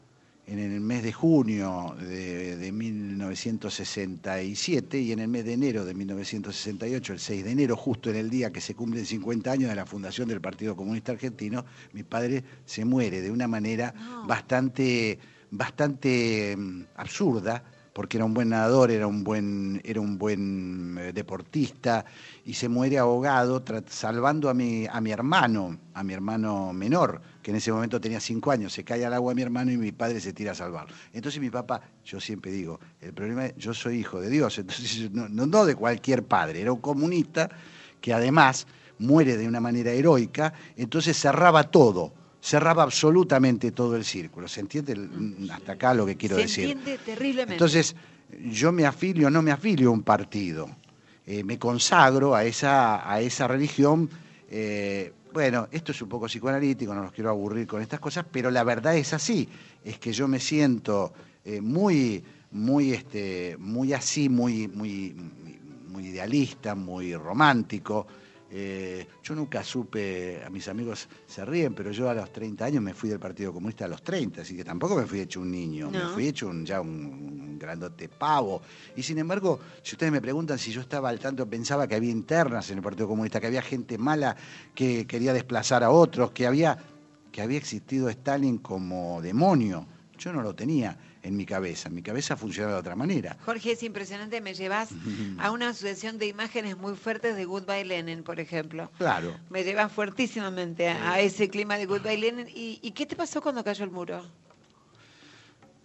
en el mes de junio de, de 1967 y en el mes de enero de 1968, el 6 de enero, justo en el día que se cumplen 50 años de la fundación del Partido Comunista Argentino, mi padre se muere de una manera bastante, bastante mm, absurda, porque era un buen nadador, era un buen, era un buen eh, deportista, y se muere ahogado salvando a mi, a mi hermano, a mi hermano menor, que en ese momento tenía cinco años, se cae al agua mi hermano y mi padre se tira a salvarlo. Entonces mi papá, yo siempre digo, el problema es, yo soy hijo de Dios, [laughs] entonces no, no de cualquier padre, era un comunista que además muere de una manera heroica, entonces cerraba todo, cerraba absolutamente todo el círculo. ¿Se entiende el- hasta acá lo que quiero Se decir? entiende terriblemente. Entonces, yo me afilio, no me afilio a un partido, eh, me consagro a esa, a esa religión. eh, bueno, esto es un poco psicoanalítico, no los quiero aburrir con estas cosas, pero la verdad es así, es que yo me siento eh, muy, muy, este, muy así, muy, muy, muy idealista, muy romántico. Eh, yo nunca supe, a mis amigos se ríen, pero yo a los 30 años me fui del Partido Comunista a los 30, así que tampoco me fui hecho un niño, me fui hecho un, ya un, un grandote pavo. Y sin embargo, si ustedes me preguntan si yo estaba al tanto, pensaba que había internas en el Partido Comunista, que había gente mala que quería desplazar a otros, que había, que había existido Stalin como demonio. Yo no lo tenía en mi cabeza, mi cabeza funcionaba de otra manera. Jorge, es impresionante, me llevas a una sucesión de imágenes muy fuertes de Goodbye Lenin, por ejemplo. Claro. Me llevas fuertísimamente a, a ese clima de Goodbye Lenin. ¿Y, y qué te pasó cuando cayó el muro?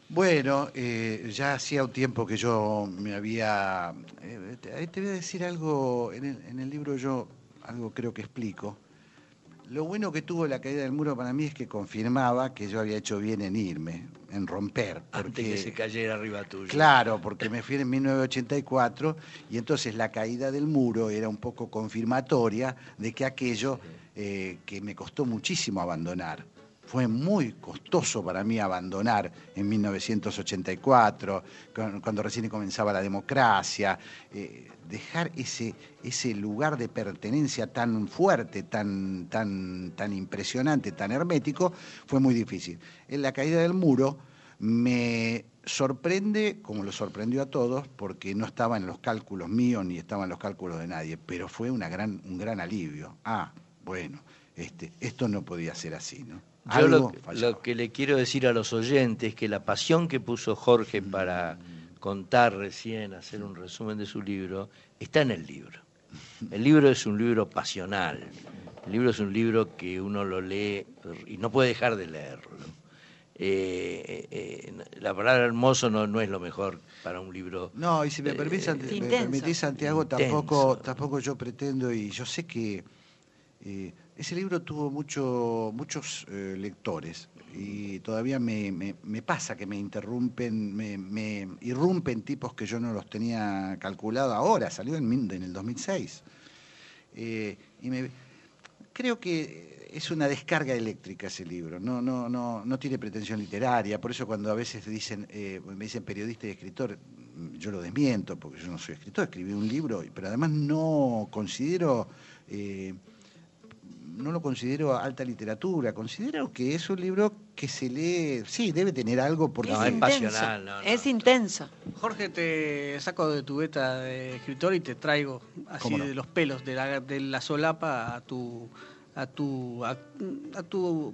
Bueno, eh, ya hacía un tiempo que yo me había... eh, te, te voy a decir algo, en el, en el libro yo algo creo que explico. Lo bueno que tuvo la caída del muro para mí es que confirmaba que yo había hecho bien en irme, en romper. Antes que se cayera arriba tuyo. Claro, porque me fui en 1984 y entonces la caída del muro era un poco confirmatoria de que aquello eh, que me costó muchísimo abandonar, Fue muy costoso para mí abandonar en 1984, cu- cuando recién comenzaba la democracia, eh, dejar ese, ese lugar de pertenencia tan fuerte, tan, tan, tan impresionante, tan hermético, fue muy difícil. En la caída del muro me sorprende, como lo sorprendió a todos, porque no estaba en los cálculos míos ni estaba en los cálculos de nadie, pero fue una gran, un gran alivio. Ah, bueno, este, esto no podía ser así, ¿no? Yo lo, Algo que- fallaba. lo que le quiero decir a los oyentes es que la pasión que puso Jorge para contar recién, hacer un resumen de su libro, está en el libro. El libro es un libro pasional. El libro es un libro que uno lo lee y no puede dejar de leerlo. Eh, eh, eh, la palabra hermoso no, no es lo mejor para un libro. No, y si me eh, me intenso. permitís, Santiago, Intenso. tampoco, tampoco yo pretendo, y yo sé que eh, ese libro tuvo mucho, muchos eh, lectores, y todavía me, pasa que me interrumpen, me, irrumpen tipos que yo no los tenía calculado ahora, salió en, el 2006. Eh, y creo que es una descarga eléctrica ese libro, no, no, no, no tiene pretensión literaria, por eso cuando a veces eh, me dicen periodista y escritor, yo lo desmiento, porque yo no soy escritor, escribí un libro, pero además no considero, no lo considero alta literatura, considero que es un libro que se lee, sí, debe tener algo porque... No, es pasional, no, no. Es intenso. Jorge, te saco de tu beta de escritor y te traigo así de los pelos, de la, de la solapa a tu a tu a, a tu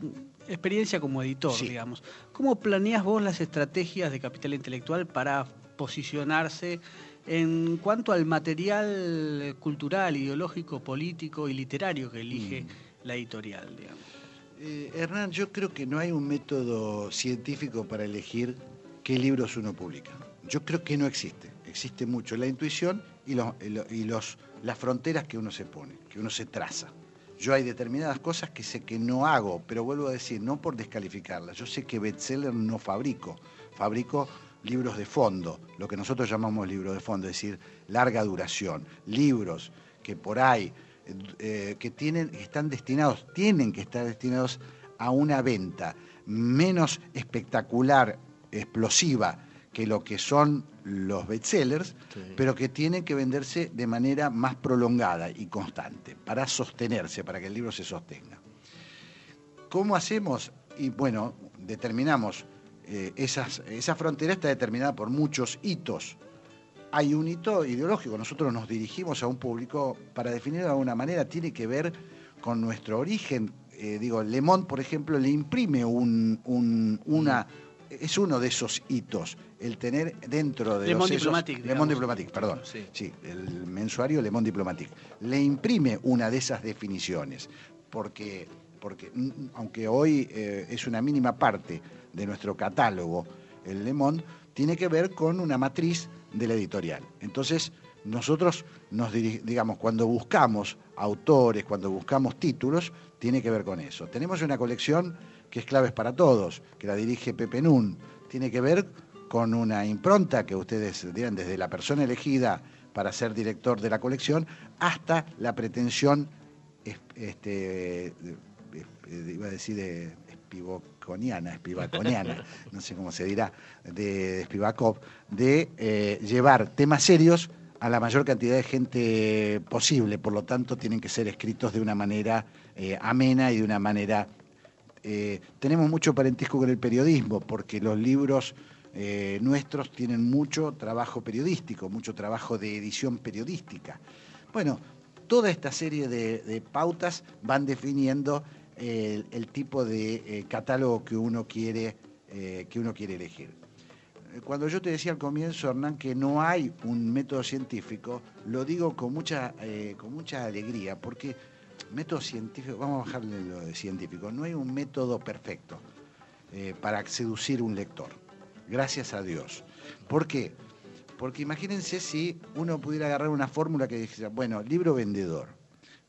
experiencia como editor, Sí. digamos. ¿Cómo planeas vos las estrategias de capital intelectual para posicionarse en cuanto al material cultural, ideológico, político y literario que elige la editorial, digamos? Eh, Hernán, yo creo que no hay un método científico para elegir qué libros uno publica. Yo creo que no existe. Existe mucho la intuición y, los, las fronteras que uno se pone, que uno se traza. Yo hay determinadas cosas que sé que no hago, pero vuelvo a decir, no por descalificarlas. Yo sé que bestseller no fabrico. Fabrico libros de fondo, lo que nosotros llamamos libros de fondo, es decir, larga duración. Libros que por ahí eh, que tienen, están destinados, tienen que estar destinados a una venta menos espectacular, explosiva que lo que son los bestsellers, pero que tienen que venderse de manera más prolongada y constante, para sostenerse, para que el libro se sostenga. ¿Cómo hacemos? Y bueno, determinamos, eh, esas, esa frontera está determinada por muchos hitos. Hay un hito ideológico, nosotros nos dirigimos a un público, para definirlo de alguna manera, tiene que ver con nuestro origen. Eh, digo, Le Monde, por ejemplo, le imprime un, un- una... Es uno de esos hitos, el tener dentro de Le los Monde Diplomatique, Le digamos. Monde Diplomatique, perdón. Sí. Sí, el mensuario Le Monde Diplomatique. Le imprime una de esas definiciones, porque, porque mm, aunque hoy eh, es una mínima parte de nuestro catálogo, el Le Monde, tiene que ver con una matriz de la editorial. Entonces, nosotros nos digamos, cuando buscamos autores, cuando buscamos títulos, tiene que ver con eso. Tenemos una colección que es Claves para Todos, que la dirige Pepe Nun. Tiene que ver con una impronta que ustedes dirán desde la persona elegida para ser director de la colección hasta la pretensión, es- este, iba a decir de espivaconiana, espivaconiana, no sé cómo se dirá, de, de Spivakov, de eh, llevar temas serios a la mayor cantidad de gente posible, por lo tanto tienen que ser escritos de una manera eh, amena y de una manera eh, tenemos mucho parentesco con el periodismo, porque los libros nuestros tienen mucho trabajo periodístico, mucho trabajo de edición periodística. Bueno, toda esta serie de, pautas van definiendo el, tipo de eh, catálogo que uno quiere, eh, que uno quiere elegir. Cuando yo te decía al comienzo, Hernán, que no hay un método científico, lo digo con mucha, eh, con mucha alegría, porque método científico, vamos a bajarle lo de científico, no hay un método perfecto para seducir un lector, gracias a Dios. ¿Por qué? Porque imagínense si uno pudiera agarrar una fórmula que dijera, bueno, libro vendedor,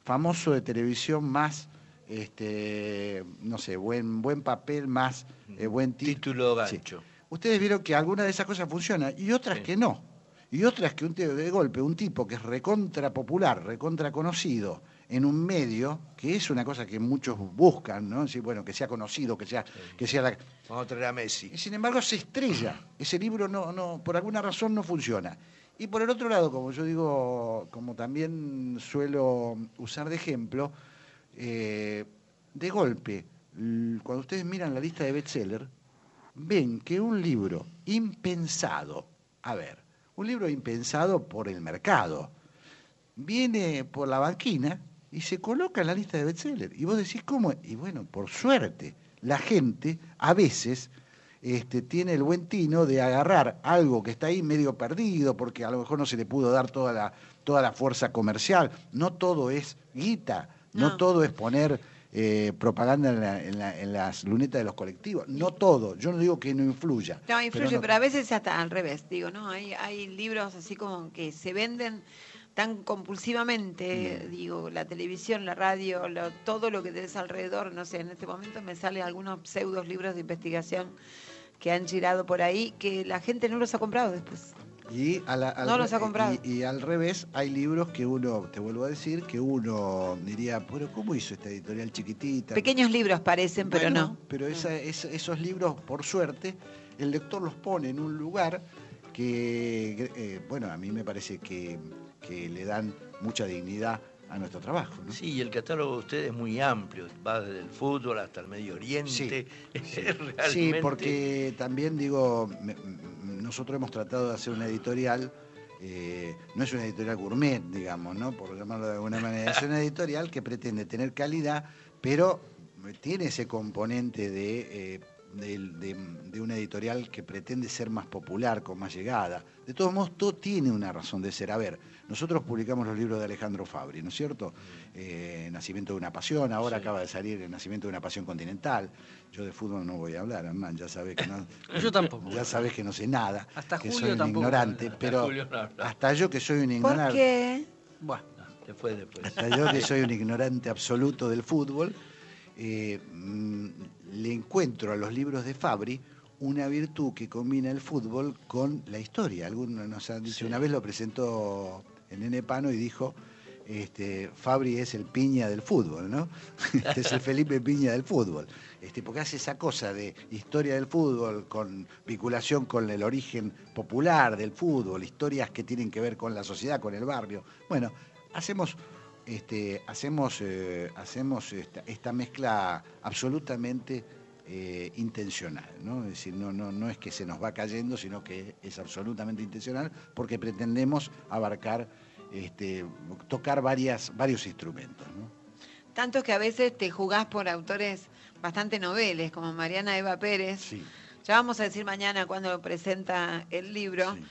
famoso de televisión más, este, no sé, buen, buen papel más, eh, buen Título Sí. gancho. Ustedes vieron que algunas de esas cosas funcionan y otras Sí. que no. Y otras que un, de golpe, un tipo que es recontra popular, recontra conocido en un medio, que es una cosa que muchos buscan, ¿no? Sí, bueno, que sea conocido, que sea, que sea la... Vamos a traer a Messi. Y sin embargo se estrella. Ese libro no, no, por alguna razón no funciona. Y por el otro lado, como yo digo, como también suelo usar de ejemplo, eh, de golpe, cuando ustedes miran la lista de bestseller, ven que un libro impensado, a ver, un libro impensado por el mercado, viene por la banquina y se coloca en la lista de bestseller. Y vos decís, ¿cómo? Y bueno, por suerte, la gente a veces este, tiene el buen tino de agarrar algo que está ahí medio perdido, porque a lo mejor no se le pudo dar toda la, toda la fuerza comercial. No todo es guita, no, No. todo es poner eh, propaganda en, la- en la- en las lunetas de los colectivos. No todo. Yo no digo que no influya. No, influye, pero, no- a veces hasta al revés, digo, ¿no? Hay, hay libros así como que se venden tan compulsivamente, digo, la televisión, la radio, lo- todo lo que tenés alrededor, no sé, en este momento me salen algunos pseudos libros de investigación que han girado por ahí, que la gente no los ha comprado después. Y a la- al No los ha comprado. Y, y al revés, hay libros que uno, te vuelvo a decir, que uno diría, pero ¿cómo hizo esta editorial chiquitita? Pequeños libros parecen, pero no. Pero esa- es- esos libros, por suerte, el lector los pone en un lugar que, eh, bueno, a mí me parece que, que le dan mucha dignidad a nuestro trabajo. ¿no? Sí, y el catálogo de ustedes es muy amplio, va desde el fútbol hasta el Medio Oriente. Sí, [laughs] Es Sí, realmente- porque también digo, me- nosotros hemos tratado de hacer una editorial, eh, no es una editorial gourmet, digamos, ¿no? Por llamarlo de alguna manera, es una editorial que pretende tener calidad, pero tiene ese componente de, eh, de, de una editorial que pretende ser más popular, con más llegada. De todos modos, todo tiene una razón de ser. A ver, nosotros publicamos los libros de Alejandro Fabri, ¿no es cierto? Eh, Nacimiento de una pasión, ahora acaba de salir El Nacimiento de una pasión continental. Yo de fútbol no voy a hablar, Hernán, ya sabes que [laughs] no. Yo tampoco. Ya sabes que no sé nada. Hasta que Julio soy un tampoco. ignorante, Hasta pero Julio no habla. hasta yo que soy un ¿Por ignorante. qué? Bueno, Después, después. Hasta yo que soy un ignorante absoluto del fútbol, eh, mm, le encuentro a los libros de Fabri una virtud que combina el fútbol con la historia. Algunos nos han dicho, una vez lo presentó el Nene Pano y dijo, este, Fabri es el piña del fútbol, ¿no? [laughs] Es el Felipe Piña del fútbol. Este, porque hace esa cosa de historia del fútbol con vinculación con el origen popular del fútbol, historias que tienen que ver con la sociedad, con el barrio. Bueno, hacemos este, hacemos, eh, hacemos esta, esta mezcla absolutamente eh, intencional, ¿no? Es decir, no, no, no es que se nos va cayendo, sino que es absolutamente intencional porque pretendemos abarcar, este, tocar varias, varios instrumentos, ¿no? Tanto que a veces te jugás por autores bastante noveles, como Mariana Eva Pérez. Sí, Ya vamos a decir mañana cuando presenta el libro. sí.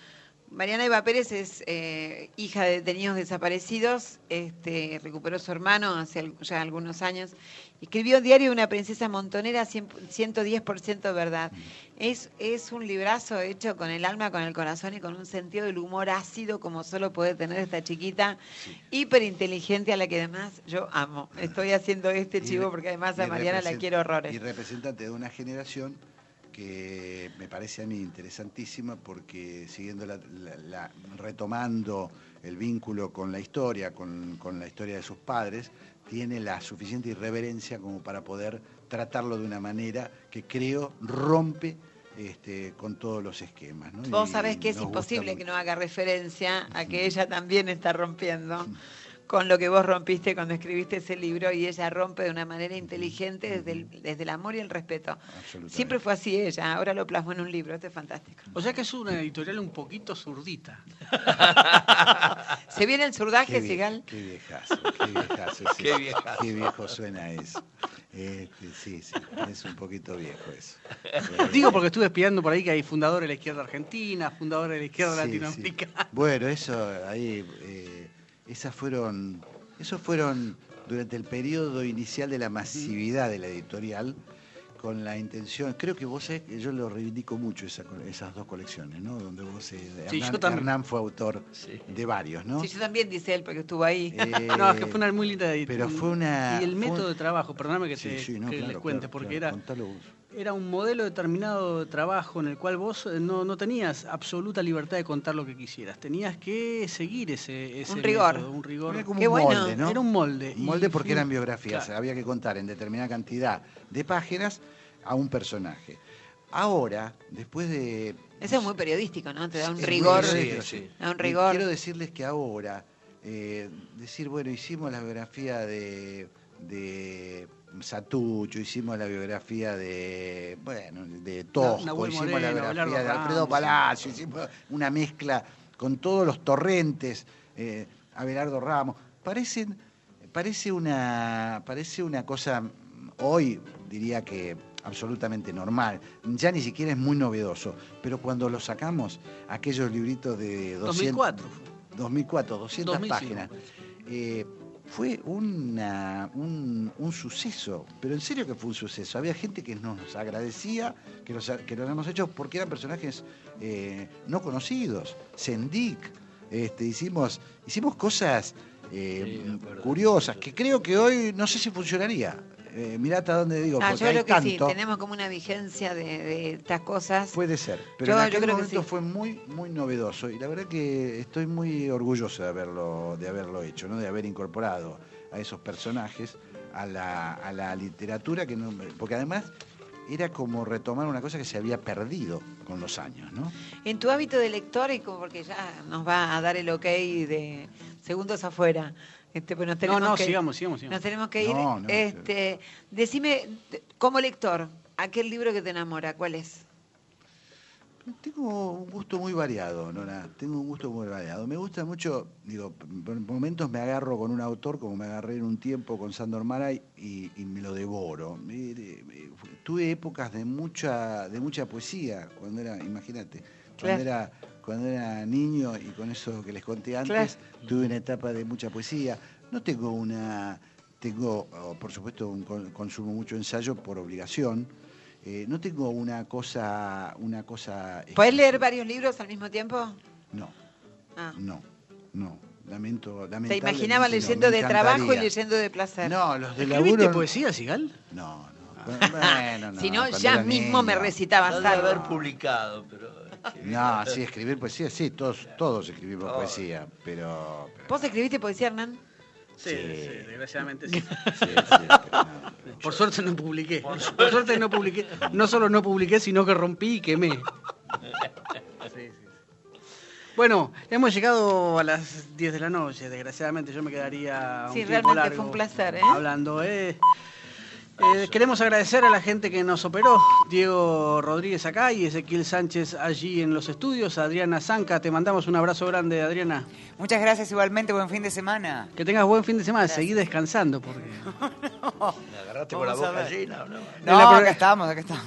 Mariana Eva Pérez es eh, hija de detenidos desaparecidos, este, recuperó su hermano hace ya algunos años. Escribió Diario de una princesa montonera, 100 110% verdad. Es, es un librazo hecho con el alma, con el corazón y con un sentido del humor ácido como solo puede tener esta chiquita, hiper inteligente a la que además yo amo. Estoy haciendo este chivo porque además a Mariana la quiero horrores. Y representante de una generación que me parece a mí interesantísima porque siguiendo la, la- la- retomando el vínculo con la historia, con, con la historia de sus padres, tiene la suficiente irreverencia como para poder tratarlo de una manera que creo rompe este, con todos los esquemas. ¿no? Vos Y sabés que es imposible que no haga referencia a que ella también está rompiendo con lo que vos rompiste cuando escribiste ese libro y ella rompe de una manera inteligente desde el, desde el amor y el respeto. Absolutamente. Siempre fue así ella, ahora lo plasmó en un libro, esto es fantástico. o sea que es una editorial un poquito zurdita. [laughs] ¿Se viene el surdaje, Qué, vie- Sigal? qué viejazo, qué viejazo. sí. [laughs] Qué viejazo. Qué viejo suena eso. Este, sí, sí, es un poquito viejo eso. [laughs] Digo porque estuve espiando por ahí que hay fundadores de la izquierda argentina, fundadores de la izquierda Sí, sí. latinoamericana. Bueno, eso ahí, eh, esas fueron, esos fueron durante el periodo inicial de la masividad de la editorial, con la intención, creo que vos yo lo reivindico mucho esa esas dos colecciones, ¿no? Donde vos, eh, Sí, Hernán, yo también. Hernán fue autor Sí. de varios, ¿no? Sí, yo también dice él porque estuvo ahí. Eh, [laughs] No, es que fue una muy linda editorial. Pero fue una... Y el método un- de trabajo, perdóname que, Sí, te, sí, no, que claro, les cuente, claro, porque claro, era contalo vos. Era un modelo determinado de trabajo en el cual vos eh, no, no tenías absoluta libertad de contar lo que quisieras. Tenías que seguir ese, ese Un rigor. método, un rigor. Era como Qué un bueno. molde, ¿no? Era un molde. Un molde Y- porque eran biografías, Claro. había que contar en determinada cantidad de páginas a un personaje. Ahora, después de... Eso es muy periodístico, ¿no? Te da un Es rigor. periodístico, sí. Da un Y rigor. Quiero decirles que ahora, eh, decir, bueno, hicimos la biografía de, de Satucho, hicimos la biografía de, bueno, de Tosco, Nahuel hicimos Moreno, la biografía de Alfredo Ramos. Palacio, hicimos una mezcla con todos los torrentes, eh, Abelardo Ramos. Parecen, parece una, parece una cosa, hoy diría que absolutamente normal, ya ni siquiera es muy novedoso, pero cuando lo sacamos, aquellos libritos de 200, 2004. 2004, 200 2005, páginas, eh, fue una- un, un suceso, pero en serio que fue un suceso. Había gente que nos agradecía que, los, que lo habíamos hecho porque eran personajes eh, no conocidos. Sendik, este, hicimos, hicimos cosas eh, Sí, curiosas que creo que hoy no sé si funcionaría. Eh, mirá hasta dónde digo, Ah, porque yo hay creo que sí, tenemos como una vigencia de, de estas cosas. Puede ser, pero Yo- en yo aquel creo que momento sí. fue muy, muy novedoso y la verdad que estoy muy orgulloso de haberlo, de haberlo hecho, ¿no? de haber incorporado a esos personajes a la, a la literatura, que no, porque además era como retomar una cosa que se había perdido con los años, ¿no? En tu hábito de lector, y como porque ya nos va a dar el ok de segundos afuera, este, pues nos No, tenemos no, que, sigamos, sigamos, sigamos. Nos tenemos que ir. No, no, este, Decime, de- como lector, aquel libro que te enamora, ¿cuál es? Tengo un gusto muy variado, Nora. Tengo un gusto muy variado. Me gusta mucho, digo, por momentos me agarro con un autor, como me agarré en un tiempo con Sandor Maray, y, y me lo devoro. Tuve épocas de mucha, de mucha poesía, cuando era, imagínate, Claro. cuando era, cuando era niño y con eso que les conté antes, tuve una etapa de mucha poesía. No tengo una, tengo, por supuesto, un con- consumo mucho ensayo por obligación. Eh, no tengo una cosa, una cosa. ¿Podés leer varios libros al mismo tiempo? No, Ah. no, no. Lamento, ¿Te imaginaba no, leyendo me de trabajo y leyendo de placer? No, los de ¿Escribiste laburo. poesía, Sigal? No, no. Bueno, no. [laughs] si no, ya mismo me niño. recitabas No debe haber algo. publicado, pero. No, sí, escribir poesía, sí, todos, todos escribimos Todos. poesía, pero. pero- ¿Vos escribiste poesía, Hernán? Sí, Sí. sí, desgraciadamente [laughs] sí. sí, sí, pero no. Por suerte no publiqué. Por suerte no publiqué. No solo no publiqué, sino que rompí y quemé. Bueno, hemos llegado a las 10 de la noche. Desgraciadamente yo me quedaría un Sí, tiempo realmente largo fue un placer, ¿eh? Hablando, eh. Eh, queremos agradecer a la gente que nos operó, Diego Rodríguez acá y Ezequiel Sánchez allí en los estudios, Adriana Zanca, te mandamos un abrazo grande, Adriana. Muchas gracias igualmente, buen fin de semana. Que tengas buen fin de semana, seguí descansando porque [laughs] [laughs] Me agarraste con la boca ver. llena, ¿no? No, acá estamos, acá estamos.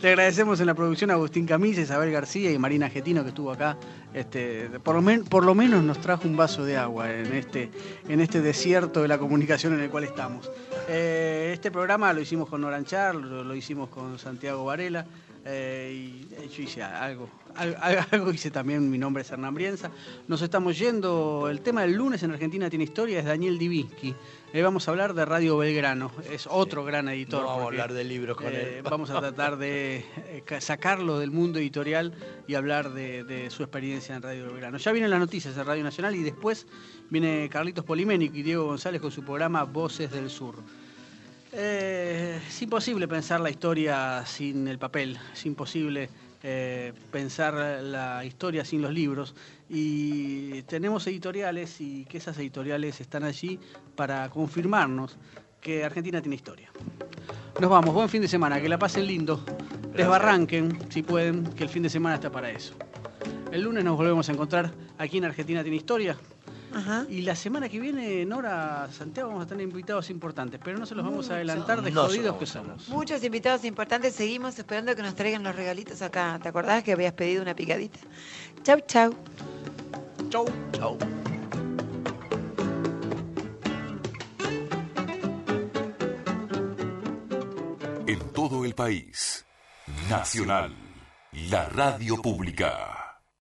Le agradecemos en la producción a Agustín Camilla, Isabel García y Marina Getino que estuvo acá. Este, por, lo men- por lo menos nos trajo un vaso de agua en este, en este desierto de la comunicación en el cual estamos. Eh, este programa lo hicimos con Noranchar, lo, lo hicimos con Santiago Varela eh, y eh, yo hice algo, algo, [laughs] algo hice también, mi nombre es Hernán Brienza. Nos estamos yendo, el tema del lunes en Argentina tiene historia, es Daniel Divinsky. Eh, vamos a hablar de Radio Belgrano, es otro gran editor. No vamos a hablar de libros con eh, él. Vamos a tratar de eh, ca- sacarlo del mundo editorial y hablar de, de su experiencia en Radio Belgrano. Ya vienen las noticias de Radio Nacional y después viene Carlitos Poliménico y Diego González con su programa Voces del Sur. Eh, es imposible pensar la historia sin el papel, es imposible eh, pensar la historia sin los libros y tenemos editoriales y que esas editoriales están allí para confirmarnos que Argentina tiene historia. Nos vamos, buen fin de semana, que la pasen lindo, desbarranquen si pueden, que el fin de semana está para eso. El lunes nos volvemos a encontrar aquí en Argentina tiene historia. Ajá. Y la semana que viene, Nora, Santiago, vamos a tener invitados importantes, pero no se los vamos a adelantar de No jodidos que somos. Muchos invitados importantes. Seguimos esperando que nos traigan los regalitos acá. ¿Te acordás que habías pedido una picadita? Chau, chau. Chau. Chau. En todo el país. Nacional. La radio pública.